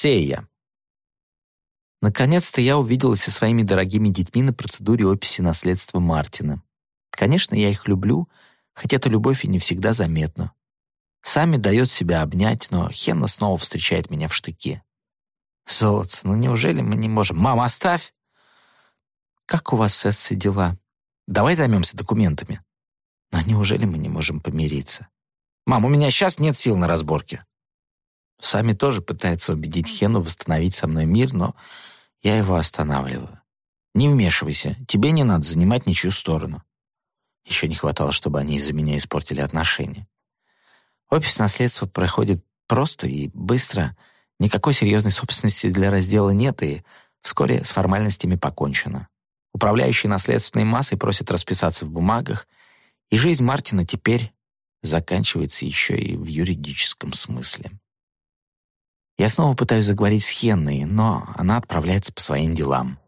Сея. Наконец-то я увиделась со своими дорогими детьми на процедуре описи наследства Мартина. Конечно, я их люблю, хотя эта любовь и не всегда заметна. Сами дает себя обнять, но Хенна снова встречает меня в штыке. «Золотце, ну неужели мы не можем? Мама, оставь!» «Как у вас с Эссой дела? Давай займемся документами». «Но неужели мы не можем помириться?» «Мам, у меня сейчас нет сил на разборки». Сами тоже пытается убедить Хену восстановить со мной мир, но я его останавливаю. «Не вмешивайся, тебе не надо занимать ничью сторону». Еще не хватало, чтобы они из-за меня испортили отношения. Опись наследства проходит просто и быстро. Никакой серьезной собственности для раздела нет, и вскоре с формальностями покончено. Управляющий наследственной массой просит расписаться в бумагах, и жизнь Мартина теперь заканчивается еще и в юридическом смысле. Я снова пытаюсь заговорить с Хенной, но она отправляется по своим делам.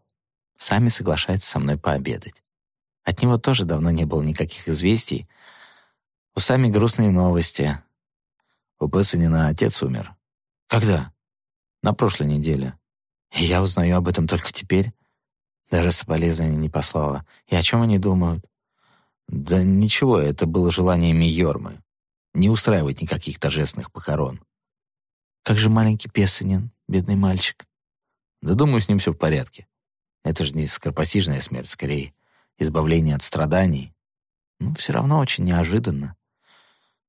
Сами соглашается со мной пообедать. От него тоже давно не было никаких известий. У Сами грустные новости. У Пессанина отец умер. Когда? На прошлой неделе. И я узнаю об этом только теперь. Даже соболезнования не послала. И о чем они думают? Да ничего, это было желанием Йормы. Не устраивать никаких торжественных похорон. Как же маленький Песанин, бедный мальчик. Да думаю, с ним все в порядке. Это же не скоропостижная смерть, скорее, избавление от страданий. Но все равно очень неожиданно.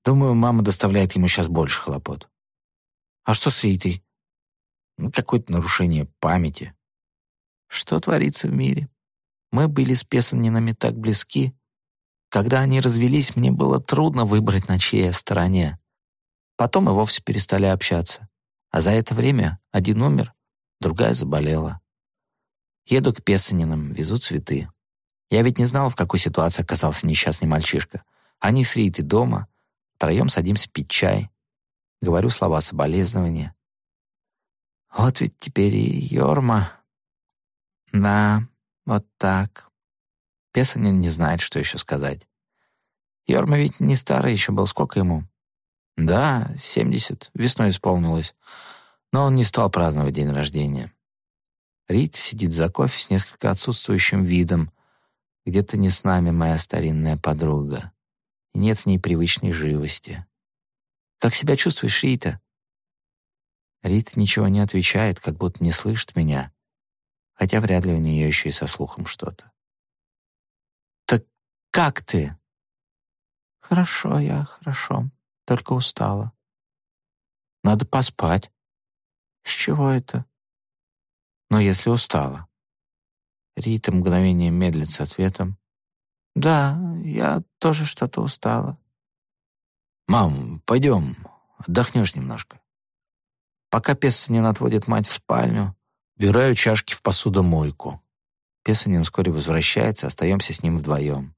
Думаю, мама доставляет ему сейчас больше хлопот. А что с Ритой? Ну, какое-то нарушение памяти. Что творится в мире? Мы были с Песанинами так близки. Когда они развелись, мне было трудно выбрать, на чьей стороне. Потом и вовсе перестали общаться. А за это время один умер, другая заболела. Еду к Песанинам, везу цветы. Я ведь не знал, в какой ситуации оказался несчастный мальчишка. Они с Ритой дома, Втроем садимся пить чай. Говорю слова соболезнования. Вот ведь теперь и Йорма. Да, вот так. Песанин не знает, что еще сказать. Йорма ведь не старый еще был, сколько ему? Да, семьдесят, весной исполнилось. Но он не стал праздновать день рождения. Рит сидит за кофе с несколько отсутствующим видом. Где-то не с нами моя старинная подруга и нет в ней привычной живости. «Как себя чувствуешь, Рита?» Рита ничего не отвечает, как будто не слышит меня, хотя вряд ли у нее еще и со слухом что-то. «Так как ты?» «Хорошо я, хорошо, только устала». «Надо поспать». «С чего это?» «Ну, если устала». Рита мгновение медлит с ответом, «Да, я тоже что-то устала». «Мам, пойдем, отдохнешь немножко». Пока Песанин отводит мать в спальню, убираю чашки в посудомойку. Песанин вскоре возвращается, остаемся с ним вдвоем.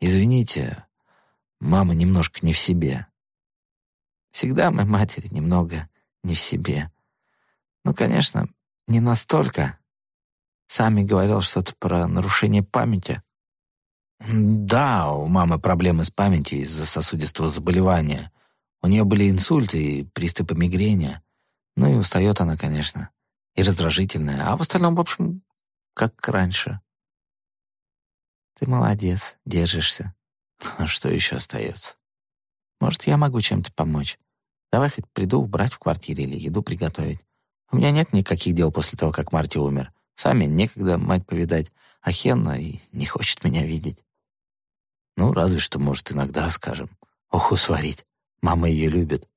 «Извините, мама немножко не в себе». Всегда мы матери немного не в себе. Ну, конечно, не настолько. Сами говорил что-то про нарушение памяти. Да, у мамы проблемы с памятью из-за сосудистого заболевания. У нее были инсульты и приступы мигрени. Ну и устает она, конечно. И раздражительная. А в остальном, в общем, как раньше. Ты молодец, держишься. Что еще остается? Может, я могу чем-то помочь? Давай хоть приду убрать в квартире или еду приготовить. У меня нет никаких дел после того, как Марти умер. Сами некогда мать повидать, а Хенна и не хочет меня видеть. Ну, разве что, может, иногда скажем. Оху сварить. Мама ее любит.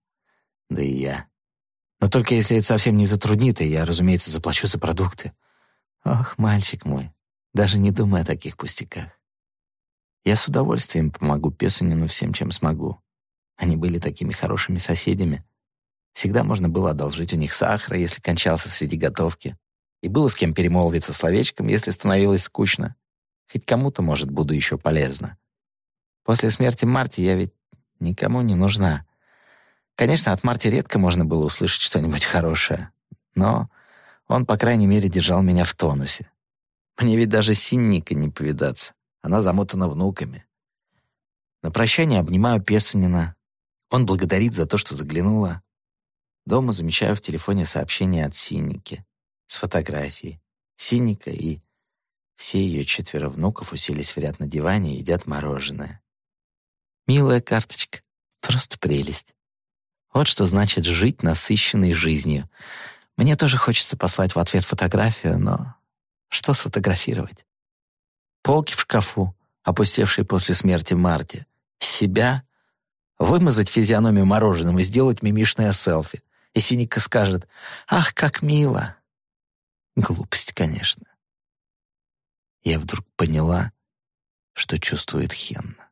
Да и я. Но только если это совсем не затруднит, и я, разумеется, заплачу за продукты. Ох, мальчик мой, даже не думай о таких пустяках. Я с удовольствием помогу Песунину всем, чем смогу. Они были такими хорошими соседями. Всегда можно было одолжить у них сахара, если кончался среди готовки. И было с кем перемолвиться словечком, если становилось скучно. Хоть кому-то, может, буду еще полезна. После смерти Марти я ведь никому не нужна. Конечно, от Марти редко можно было услышать что-нибудь хорошее, но он, по крайней мере, держал меня в тонусе. Мне ведь даже с Синникой не повидаться. Она замотана внуками. На прощание обнимаю Песанина. Он благодарит за то, что заглянула. Дома замечаю в телефоне сообщение от Синики с фотографией. Синика и все ее четверо внуков уселись в ряд на диване и едят мороженое. Милая карточка, просто прелесть. Вот что значит жить насыщенной жизнью. Мне тоже хочется послать в ответ фотографию, но что сфотографировать? Полки в шкафу, опустевшие после смерти Марти. Себя? Вымазать физиономию мороженым и сделать мимишное селфи. И Синика скажет «Ах, как мило!» Глупость, конечно. Я вдруг поняла, что чувствует Хенна.